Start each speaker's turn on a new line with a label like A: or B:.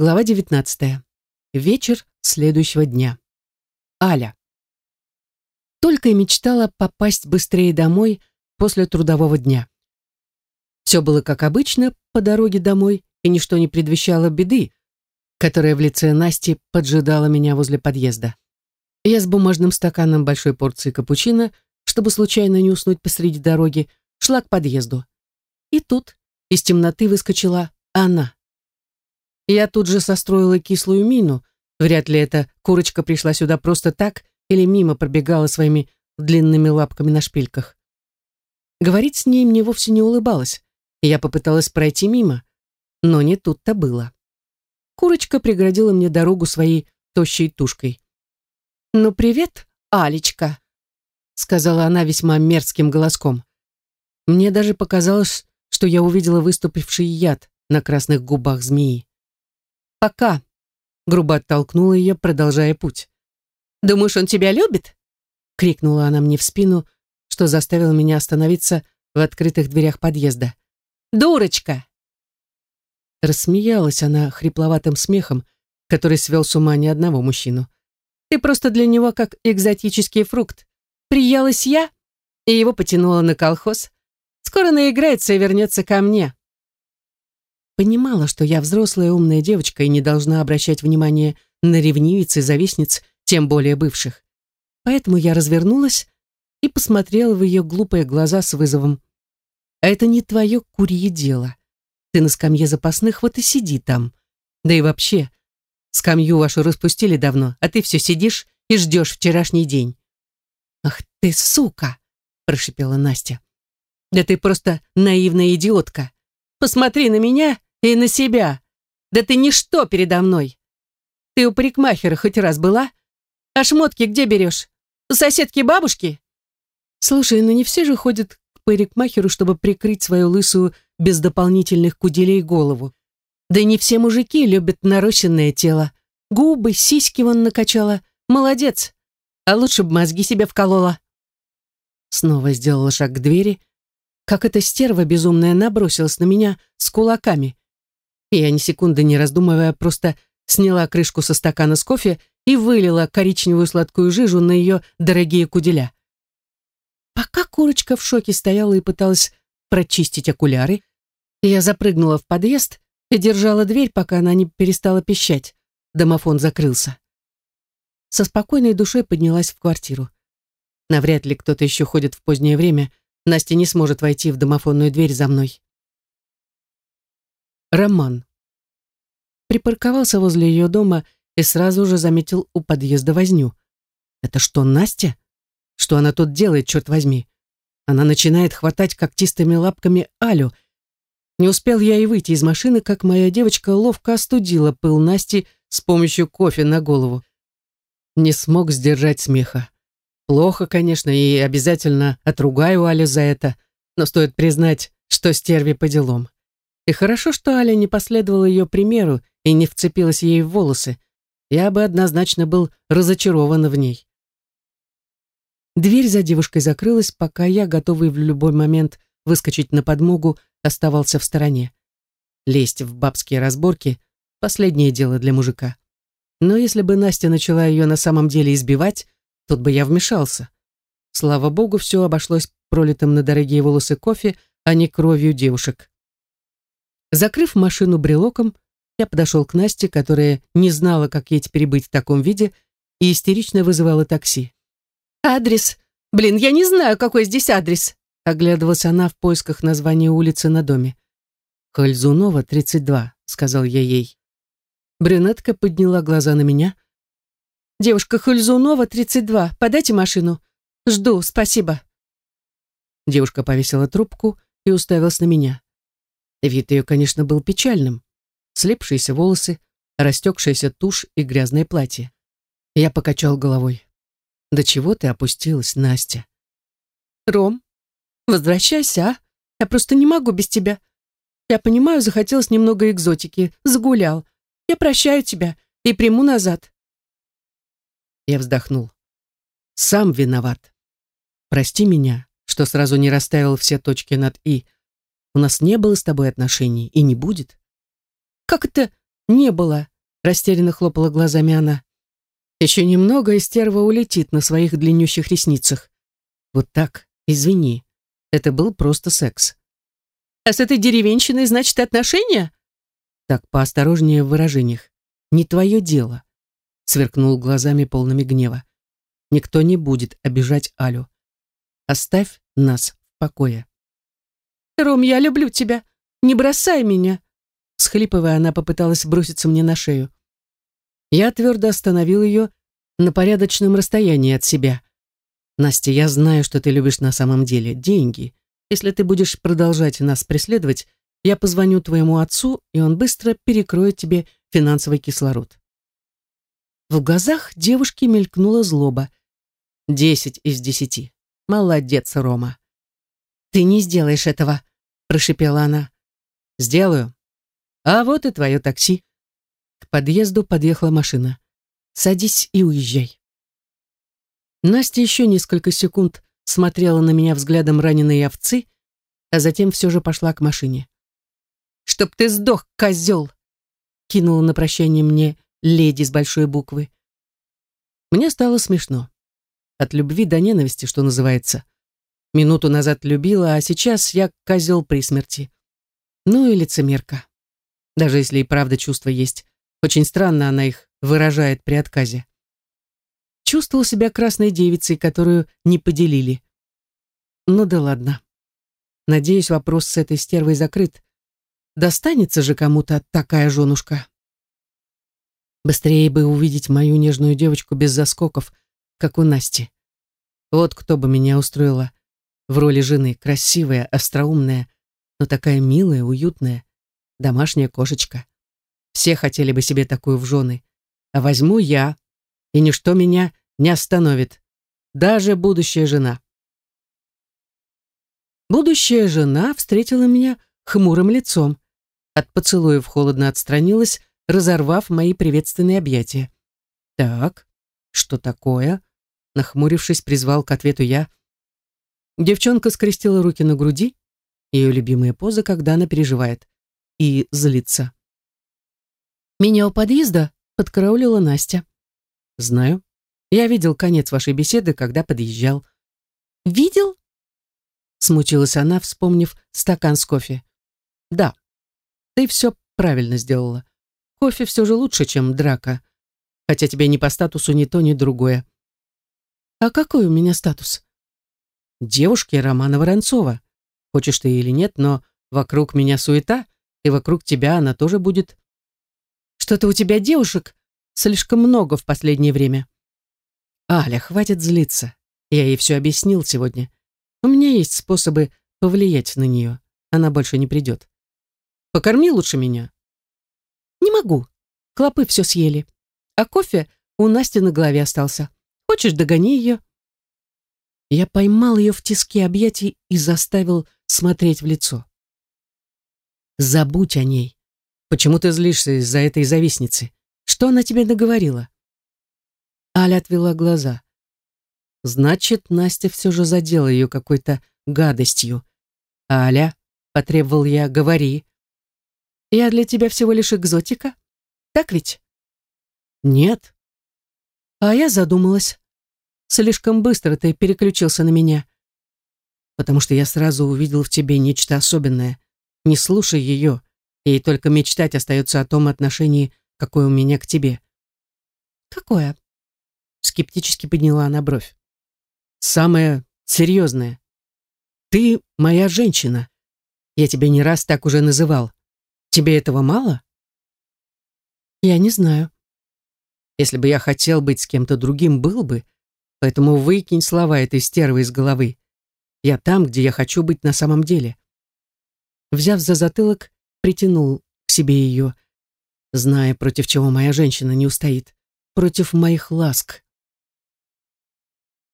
A: Глава 19. Вечер следующего дня. Аля. Только и мечтала попасть быстрее домой после трудового дня. Все было как обычно по дороге домой, и ничто не предвещало беды, которая в лице Насти поджидала меня возле подъезда. Я с бумажным стаканом большой порции капучино, чтобы случайно не уснуть посреди дороги, шла к подъезду. И тут из темноты выскочила она. Я тут же состроила кислую мину. Вряд ли эта курочка пришла сюда просто так или мимо пробегала своими длинными лапками на шпильках. Говорить с ней мне вовсе не улыбалось. Я попыталась пройти мимо, но не тут-то было. Курочка преградила мне дорогу своей тощей тушкой. «Ну, привет, Алечка», — сказала она весьма мерзким голоском. Мне даже показалось, что я увидела выступивший яд на красных губах змеи. «Пока», — грубо оттолкнула ее, продолжая путь. «Думаешь, он тебя любит?» — крикнула она мне в спину, что заставило меня остановиться в открытых дверях подъезда. «Дурочка!» Рассмеялась она хрипловатым смехом, который свел с ума ни одного мужчину. «Ты просто для него как экзотический фрукт. Приялась я, и его потянула на колхоз. Скоро наиграется и вернется ко мне. Понимала, что я взрослая умная девочка и не должна обращать внимание на ревнивиц и завистниц, тем более бывших. Поэтому я развернулась и посмотрела в ее глупые глаза с вызовом. «А это не твое курье дело. Ты на скамье запасных, вот и сиди там. Да и вообще, скамью вашу распустили давно, а ты все сидишь и ждешь вчерашний день». «Ах ты, сука!» – прошипела Настя. «Да ты просто наивная идиотка. Посмотри на меня и на себя. Да ты ничто передо мной. Ты у парикмахера хоть раз была? А шмотки где берешь? У соседки бабушки? Слушай, ну не все же ходят к парикмахеру, чтобы прикрыть свою лысую без дополнительных куделей голову. Да и не все мужики любят нарощенное тело. Губы, сиськи вон накачала. Молодец. А лучше бы мозги себе вколола. Снова сделала шаг к двери, как эта стерва безумная набросилась на меня с кулаками. Я ни секунды не раздумывая просто сняла крышку со стакана с кофе и вылила коричневую сладкую жижу на ее дорогие куделя. Пока курочка в шоке стояла и пыталась прочистить окуляры, я запрыгнула в подъезд и держала дверь, пока она не перестала пищать. Домофон закрылся. Со спокойной душой поднялась в квартиру. Навряд ли кто-то еще ходит в позднее время. Настя не сможет войти в домофонную дверь за мной. Роман. Припарковался возле ее дома и сразу же заметил у подъезда возню. Это что, Настя? Что она тут делает, черт возьми? Она начинает хватать когтистыми лапками Алю. Не успел я и выйти из машины, как моя девочка ловко остудила пыл Насти с помощью кофе на голову. Не смог сдержать смеха. Плохо, конечно, и обязательно отругаю Алю за это, но стоит признать, что стерви по делам. И хорошо, что Аля не последовала ее примеру и не вцепилась ей в волосы. Я бы однозначно был разочарован в ней. Дверь за девушкой закрылась, пока я, готовый в любой момент выскочить на подмогу, оставался в стороне. Лезть в бабские разборки — последнее дело для мужика. Но если бы Настя начала ее на самом деле избивать, тут бы я вмешался. Слава богу, все обошлось пролитым на дорогие волосы кофе, а не кровью девушек. Закрыв машину брелоком, я подошел к Насте, которая не знала, как ей теперь быть в таком виде, и истерично вызывала такси. «Адрес? Блин, я не знаю, какой здесь адрес!» Оглядывалась она в поисках названия улицы на доме. «Хользунова, 32», — сказал я ей. Брюнетка подняла глаза на меня. «Девушка Хользунова, 32, подайте машину. Жду, спасибо». Девушка повесила трубку и уставилась на меня. Вид ее, конечно, был печальным. Слепшиеся волосы, растекшаяся тушь и грязное платье. Я покачал головой. «До чего ты опустилась, Настя?» «Ром, возвращайся, а? Я просто не могу без тебя. Я понимаю, захотелось немного экзотики, загулял. Я прощаю тебя и приму назад». Я вздохнул. «Сам виноват. Прости меня, что сразу не расставил все точки над «и», у нас не было с тобой отношений и не будет. Как это не было? Растерянно хлопала глазами она. Еще немного, и стерва улетит на своих длиннющих ресницах. Вот так, извини. Это был просто секс. А с этой деревенщиной, значит, отношения? Так, поосторожнее в выражениях. Не твое дело. Сверкнул глазами полными гнева. Никто не будет обижать Алю. Оставь нас в покое. Ром, я люблю тебя. Не бросай меня. Схлипывая, она попыталась броситься мне на шею. Я твердо остановил ее на порядочном расстоянии от себя. Настя, я знаю, что ты любишь на самом деле деньги. Если ты будешь продолжать нас преследовать, я позвоню твоему отцу, и он быстро перекроет тебе финансовый кислород. В глазах девушки мелькнула злоба. Десять из десяти. Молодец, Рома. Ты не сделаешь этого, прошипела она. Сделаю. А вот и твое такси. К подъезду подъехала машина. Садись и уезжай. Настя еще несколько секунд смотрела на меня взглядом раненой овцы, а затем все же пошла к машине. «Чтоб ты сдох, козел!» кинула на прощание мне леди с большой буквы. Мне стало смешно. От любви до ненависти, что называется. Минуту назад любила, а сейчас я козел при смерти. Ну и лицемерка. Даже если и правда чувства есть. Очень странно она их выражает при отказе. Чувствовал себя красной девицей, которую не поделили. Ну да ладно. Надеюсь, вопрос с этой стервой закрыт. Достанется же кому-то такая женушка. Быстрее бы увидеть мою нежную девочку без заскоков, как у Насти. Вот кто бы меня устроила в роли жены. Красивая, остроумная, но такая милая, уютная, домашняя кошечка. Все хотели бы себе такую в жены. А возьму я, и ничто меня не остановит. Даже будущая жена. Будущая жена встретила меня хмурым лицом. От поцелуев холодно отстранилась, разорвав мои приветственные объятия. «Так, что такое?» Нахмурившись, призвал к ответу я. Девчонка скрестила руки на груди, ее любимая поза, когда она переживает, и злится. Меня у подъезда подкараулила Настя. Знаю. Я видел конец вашей беседы, когда подъезжал. Видел? Смутилась она, вспомнив стакан с кофе. Да, ты все правильно сделала. Кофе все же лучше, чем драка. Хотя тебе не по статусу ни то, ни другое. А какой у меня статус? Девушки Романа Воронцова. Хочешь ты или нет, но вокруг меня суета, и вокруг тебя она тоже будет. Что-то у тебя девушек слишком много в последнее время. Аля, хватит злиться. Я ей все объяснил сегодня. У меня есть способы повлиять на нее. Она больше не придет. Покорми лучше меня. Не могу. Клопы все съели. А кофе у Насти на голове остался. Хочешь, догони ее. Я поймал ее в тиске объятий и заставил смотреть в лицо. Забудь о ней. Почему ты злишься из-за этой завистницы? Что она тебе наговорила?» Аля отвела глаза. Значит, Настя все же задела ее какой-то гадостью. «Аля», — потребовал я, — «говори». «Я для тебя всего лишь экзотика? Так ведь?» «Нет». А я задумалась. Слишком быстро ты переключился на меня. Потому что я сразу увидел в тебе нечто особенное. Не слушай ее. И только мечтать остается о том отношении, какое у меня к тебе. Какое? Скептически подняла она бровь. Самое серьезное. Ты моя женщина. Я тебя не раз так уже называл. Тебе этого мало? Я не знаю. Если бы я хотел быть с кем-то другим, был бы. Поэтому выкинь слова этой стервы из головы. Я там, где я хочу быть на самом деле. Взяв за затылок, притянул к себе ее, зная, против чего моя женщина не устоит, против моих ласк,